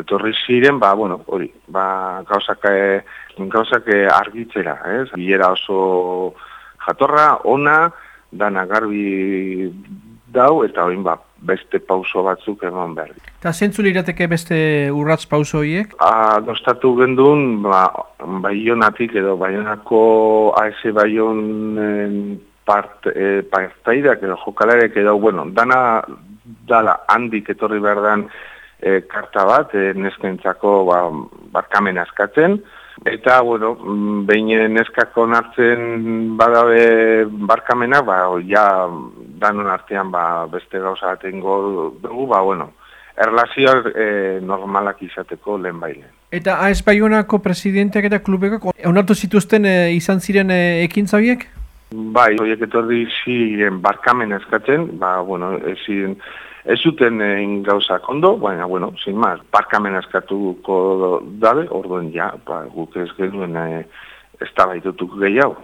etorri ziren, ba, bueno, hori, ba, gauzak, gauzak argitzera, ez? Bilera oso jatorra, ona, dana garbi dau, eta hori, ba, beste pauso batzuk eman behar. Eta zentzu lirateke beste urratz pauso horiek? Dostatu gendun, ba, baionatik edo baionako AS baionen part, e, partaidak edo jokalarek edo, bueno, dana dala handik etorri behar dan e, karta bat, e, neskentzako ba, barkamen askatzen, eta, bueno, behin neskako nartzen badabe barkamena, ba, ja, danon artean ba, beste gauza bat dugu, ba, bueno, erlazioak e, normalak izateko lehen bailen. Eta AES Baionako presidenteak eta klubeko, onartu zituzten e, izan ziren e, ekin zabiek? Bai, horiek etorri ziren barkamen eskatzen, ba, bueno, ezin, ez zuten egin gauza kondo, baina, bueno, sin maz, barkamen eskatuko dabe, orduen ja, ba, guk ez genuen e, ez gehiago.